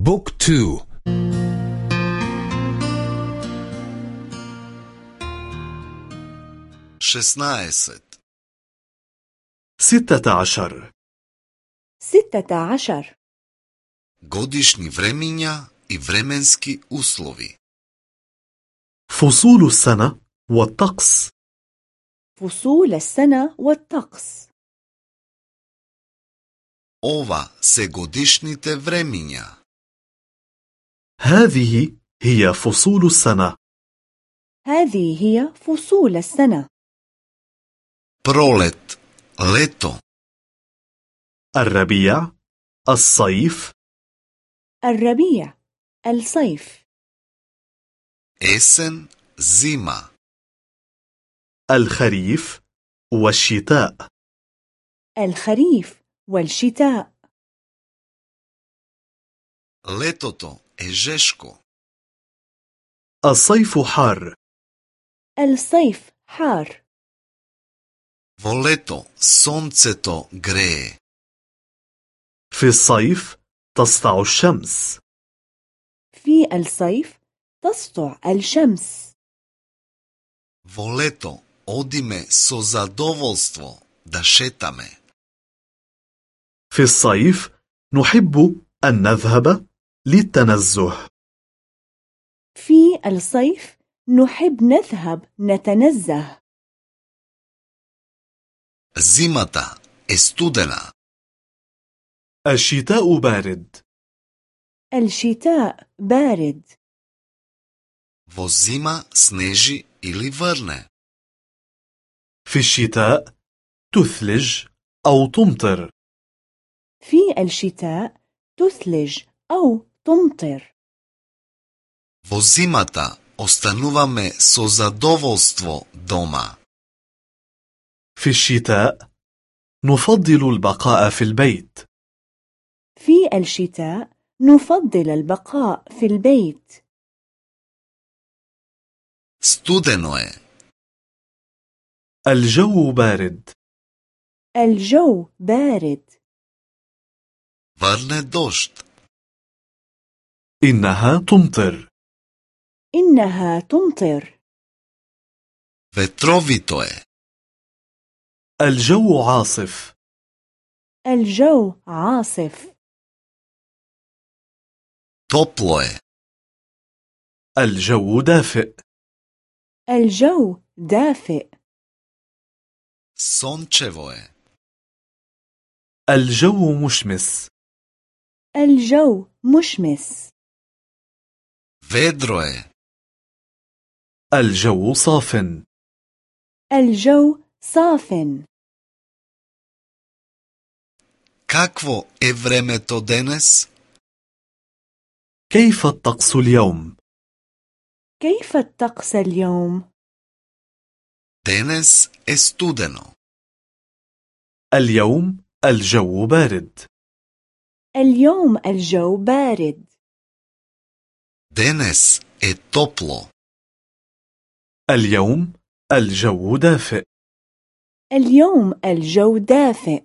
بوك تو شسنايست ستة عشر ستة عشر годишни времиња и временски услови. فصول السنة والطقس فصول السنة والطقس Ова се годишните времиња. هذه هي فصول السنة هذه هي فصول السنة Пролет, лето, الربيع الصيف الربيع الصيف есен, зима, الخريف والشتاء الخريف والشتاء летото الجشكو الصيف حار. الصيف حار. Во лето сонцето грее في الصيف تسطع الشمس. في الصيف تسطع الشمس. Во лето одиме со задоволство да шетаме في الصيف نحب أن نذهب. للتنزه في الصيف نحب نذهب نتنزه зимата е студена, الشتاء بارد الشتاء بارد во зима снежи или врне, في الشتاء تثلج أو تمطر في الشتاء تثلج أو تمطر во зимата остануваме со задоволство дома. في الشتاء نفضل البقاء في البيت في الشتاء نفضل البقاء في البيت Студено е, الجو بارد الجو بارد врне дожд, إنها تمطر. إنها تمطر. Vetrovito e. الجو عاصف. الجو عاصف. Топло е. الجو دافئ. الجو دافئ. Сончево е. الجو مشمس. الجو مشمس. Ведро е. الجو صاف. الجو صاف. Kakvo je vremeto كيف الطقس اليوم؟ كيف الطقس اليوم؟ دينس استودنو اليوم الجو بارد. اليوم الجو بارد. Денес е топло. اليوم الجو دافئ اليوم الجو دافئ